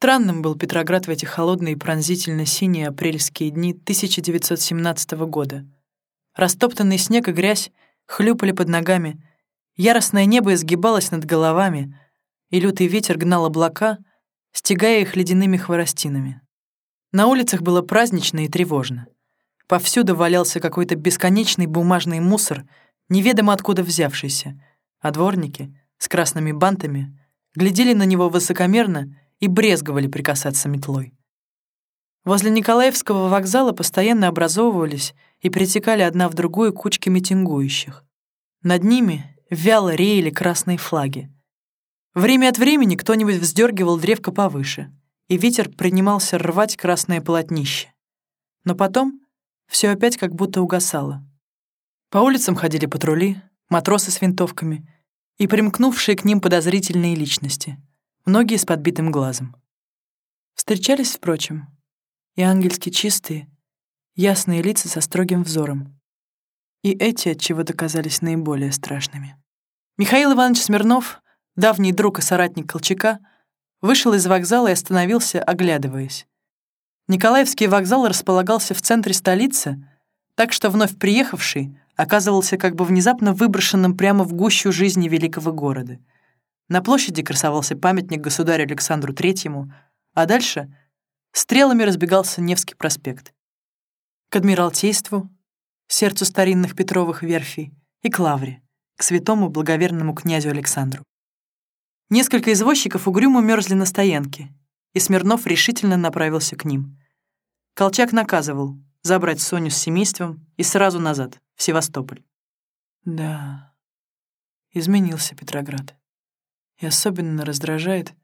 Странным был Петроград в эти холодные пронзительно-синие апрельские дни 1917 года. Растоптанный снег и грязь хлюпали под ногами, яростное небо изгибалось над головами, и лютый ветер гнал облака, стягая их ледяными хворостинами. На улицах было празднично и тревожно. Повсюду валялся какой-то бесконечный бумажный мусор, неведомо откуда взявшийся, а дворники с красными бантами глядели на него высокомерно и брезговали прикасаться метлой. Возле Николаевского вокзала постоянно образовывались и притекали одна в другую кучки митингующих. Над ними вяло реяли красные флаги. Время от времени кто-нибудь вздергивал древко повыше, и ветер принимался рвать красное полотнище. Но потом все опять как будто угасало. По улицам ходили патрули, матросы с винтовками и примкнувшие к ним подозрительные личности — многие с подбитым глазом. Встречались, впрочем, и ангельски чистые, ясные лица со строгим взором. И эти от чего-то казались наиболее страшными. Михаил Иванович Смирнов, давний друг и соратник Колчака, вышел из вокзала и остановился, оглядываясь. Николаевский вокзал располагался в центре столицы, так что вновь приехавший оказывался как бы внезапно выброшенным прямо в гущу жизни великого города — на площади красовался памятник государю Александру Третьему, а дальше стрелами разбегался Невский проспект. К Адмиралтейству, сердцу старинных Петровых верфей, и к Лавре, к святому благоверному князю Александру. Несколько извозчиков угрюмо мерзли на стоянке, и Смирнов решительно направился к ним. Колчак наказывал забрать Соню с семейством и сразу назад, в Севастополь. Да, изменился Петроград. И особенно раздражает,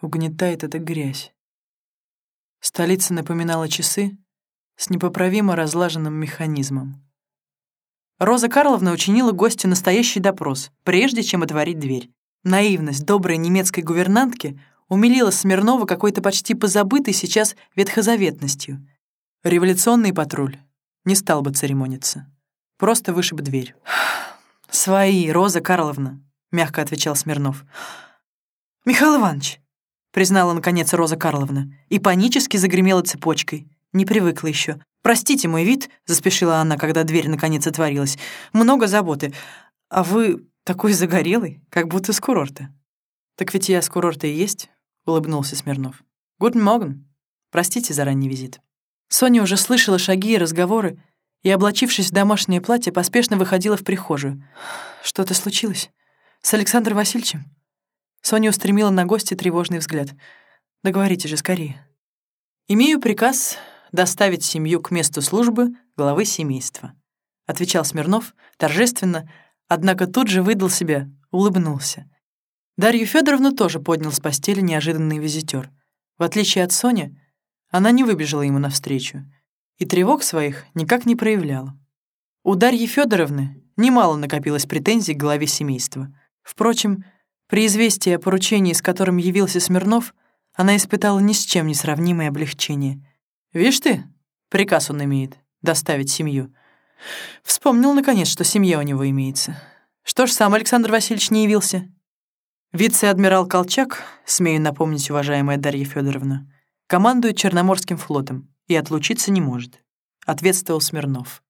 угнетает эта грязь. Столица напоминала часы с непоправимо разлаженным механизмом. Роза Карловна учинила гостю настоящий допрос, прежде чем отворить дверь. Наивность доброй немецкой гувернантки умилила Смирнова какой-то почти позабытой сейчас ветхозаветностью. Революционный патруль не стал бы церемониться. Просто вышиб дверь. «Свои, Роза Карловна», — мягко отвечал Смирнов. «Михаил Иванович», — признала наконец Роза Карловна, и панически загремела цепочкой. Не привыкла еще. «Простите мой вид», — заспешила она, когда дверь наконец отворилась. «Много заботы. А вы такой загорелый, как будто с курорта». «Так ведь я с курорта и есть», — улыбнулся Смирнов. «Guten Morgen. Простите за ранний визит». Соня уже слышала шаги и разговоры, и, облачившись в домашнее платье, поспешно выходила в прихожую. «Что-то случилось?» С Александром Васильевичем?» Соня устремила на гостя тревожный взгляд. «Договорите же скорее». «Имею приказ доставить семью к месту службы главы семейства», отвечал Смирнов торжественно, однако тут же выдал себя, улыбнулся. Дарью Федоровну тоже поднял с постели неожиданный визитер. В отличие от Сони, она не выбежала ему навстречу и тревог своих никак не проявляла. У Дарьи Федоровны немало накопилось претензий к главе семейства. Впрочем, при известии о поручении, с которым явился Смирнов, она испытала ни с чем не сравнимое облегчение. «Вишь ты, приказ он имеет — доставить семью». Вспомнил, наконец, что семья у него имеется. Что ж, сам Александр Васильевич не явился. Вице-адмирал Колчак, смею напомнить, уважаемая Дарья Федоровна, командует Черноморским флотом и отлучиться не может, ответствовал Смирнов.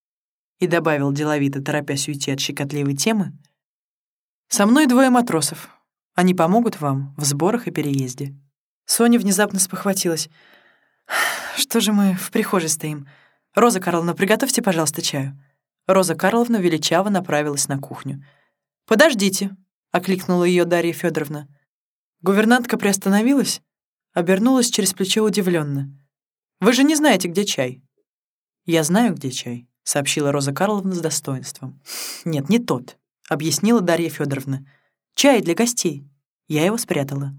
И добавил деловито, торопясь уйти от щекотливой темы, со мной двое матросов. Они помогут вам в сборах и переезде». Соня внезапно спохватилась. «Что же мы в прихожей стоим? Роза Карловна, приготовьте, пожалуйста, чаю». Роза Карловна величаво направилась на кухню. «Подождите», — окликнула ее Дарья Федоровна. Гувернантка приостановилась, обернулась через плечо удивленно. «Вы же не знаете, где чай?» «Я знаю, где чай», — сообщила Роза Карловна с достоинством. «Нет, не тот объяснила Дарья Федоровна. «Чай для гостей». Я его спрятала.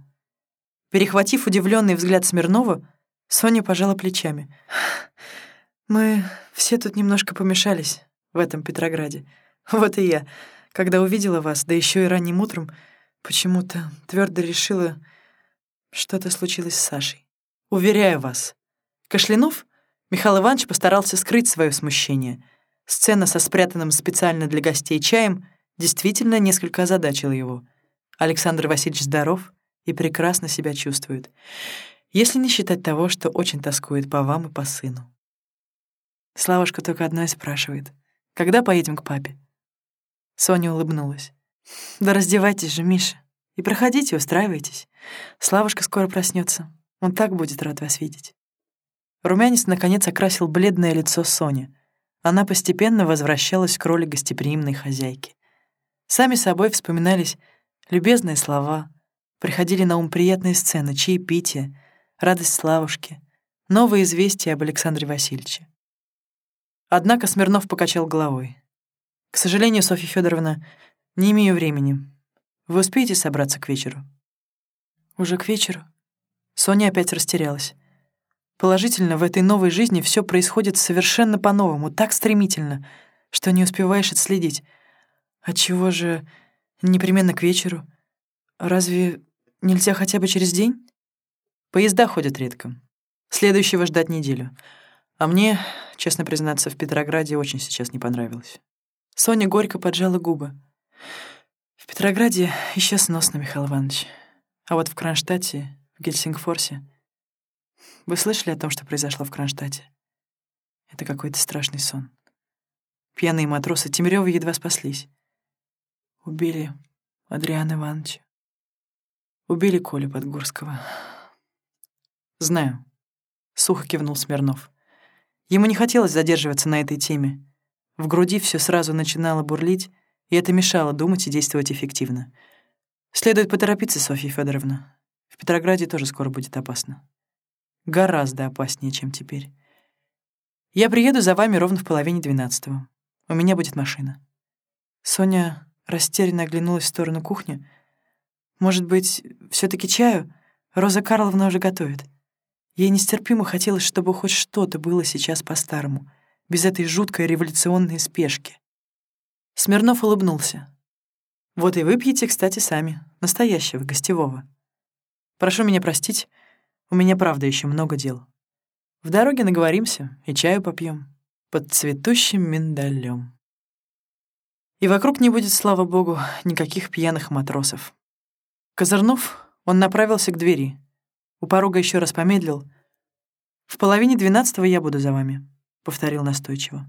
Перехватив удивленный взгляд Смирнова, Соня пожала плечами. «Мы все тут немножко помешались в этом Петрограде. Вот и я, когда увидела вас, да еще и ранним утром, почему-то твердо решила, что-то случилось с Сашей. Уверяю вас». Кашлянув, Михаил Иванович постарался скрыть свое смущение. Сцена со спрятанным специально для гостей чаем действительно несколько озадачила его. Александр Васильевич здоров и прекрасно себя чувствует. Если не считать того, что очень тоскует по вам и по сыну. Славушка только одно и спрашивает. «Когда поедем к папе?» Соня улыбнулась. «Да раздевайтесь же, Миша, и проходите, устраивайтесь. Славушка скоро проснется. Он так будет рад вас видеть». Румянец, наконец, окрасил бледное лицо Сони. Она постепенно возвращалась к роли гостеприимной хозяйки. Сами собой вспоминались любезные слова, приходили на ум приятные сцены, чаепития, радость Славушки, новые известия об Александре Васильевиче. Однако Смирнов покачал головой. «К сожалению, Софья Федоровна, не имею времени. Вы успеете собраться к вечеру?» «Уже к вечеру?» Соня опять растерялась. Положительно, в этой новой жизни все происходит совершенно по-новому, так стремительно, что не успеваешь отследить. Отчего же непременно к вечеру? Разве нельзя хотя бы через день? Поезда ходят редко. Следующего ждать неделю. А мне, честно признаться, в Петрограде очень сейчас не понравилось. Соня горько поджала губы. В Петрограде еще сносно, Михаил Иванович. А вот в Кронштадте, в Гельсингфорсе... Вы слышали о том, что произошло в Кронштадте? Это какой-то страшный сон. Пьяные матросы Тимирёва едва спаслись. Убили Адриана Ивановича. Убили Колю Подгурского. Знаю. Сухо кивнул Смирнов. Ему не хотелось задерживаться на этой теме. В груди все сразу начинало бурлить, и это мешало думать и действовать эффективно. Следует поторопиться, Софья Федоровна. В Петрограде тоже скоро будет опасно. Гораздо опаснее, чем теперь. Я приеду за вами ровно в половине двенадцатого. У меня будет машина. Соня растерянно оглянулась в сторону кухни. Может быть, все таки чаю? Роза Карловна уже готовит. Ей нестерпимо хотелось, чтобы хоть что-то было сейчас по-старому, без этой жуткой революционной спешки. Смирнов улыбнулся. «Вот и выпьете, кстати, сами, настоящего, гостевого. Прошу меня простить, у меня правда еще много дел. В дороге наговоримся и чаю попьем под цветущим миндалем. И вокруг не будет, слава богу, никаких пьяных матросов. Козырнув, он направился к двери — у порога еще раз помедлил. «В половине двенадцатого я буду за вами», — повторил настойчиво.